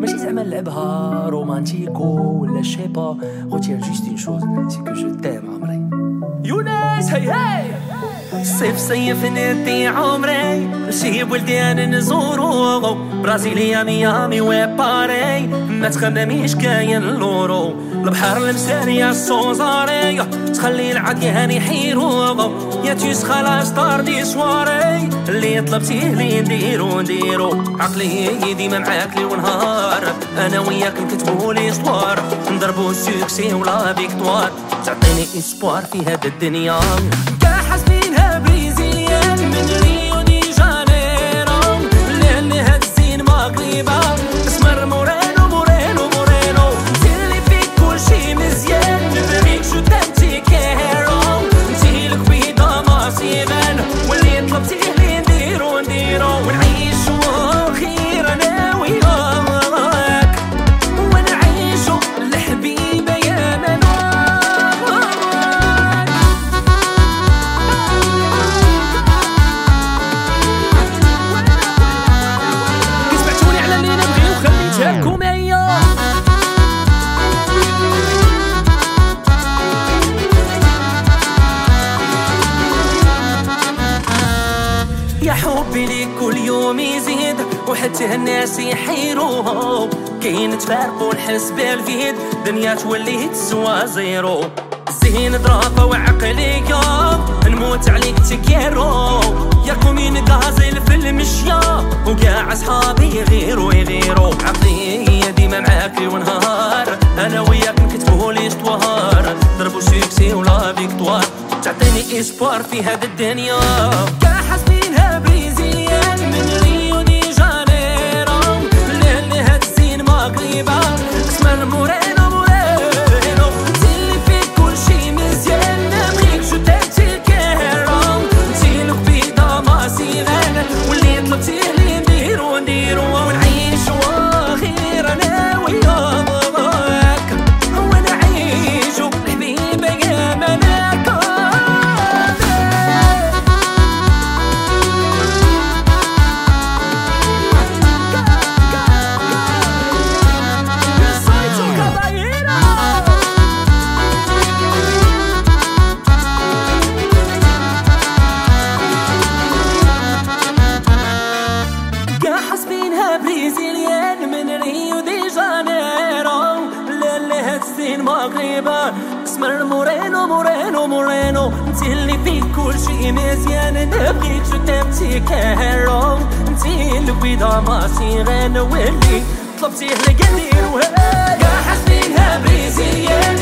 ماشي زعما نلعبها رومانتيكو ولا شيبا غوتيان جوست اون شوز سي كو جو تيم عمري يونس هاي هاي صيف صيف ندي عمري شي بلدان نزورو برازيليا ميامي وباري ما تخمميش كاين لورو البحر المسارية السوزاري تخلي العقيان يحيرو يا تيس خلاص طار دي سواري. اللي طلبتيه لي نديرو نديرو. عقلي ديما معاك لي ونهار أنا وياك نكتبو لي سوار نضربو succès ولا victoire. تعطيني espoir في هاد الدنيا. brésilienne يا حبي ليك كل يوم يزيد وحتى الناس يحيروا كاين تفارقوا نحس بال vide دنيا تولي تسوى zéro. زين ضرافة وعقلية نموت عليك te quiero. يا comme une gazelle في المشيا وكاع صحابي يغيروا يغيروا عقلية ديما معاك ونهار أنا وياك نكتبوا l'histoire ضربوا succès ولا victoire تعطيني إسبوار في هاد الدنيا. كاع السين مغربة اسمر مورينو مورينو مورينو. انتي اللي فيك كل شي مزيان. نبغيك شو تبتي كهرو. انتي اللي بيضا ما سيغان واللي طلبتيه لقليل وهاي. كاع حاسبينها بريزيليان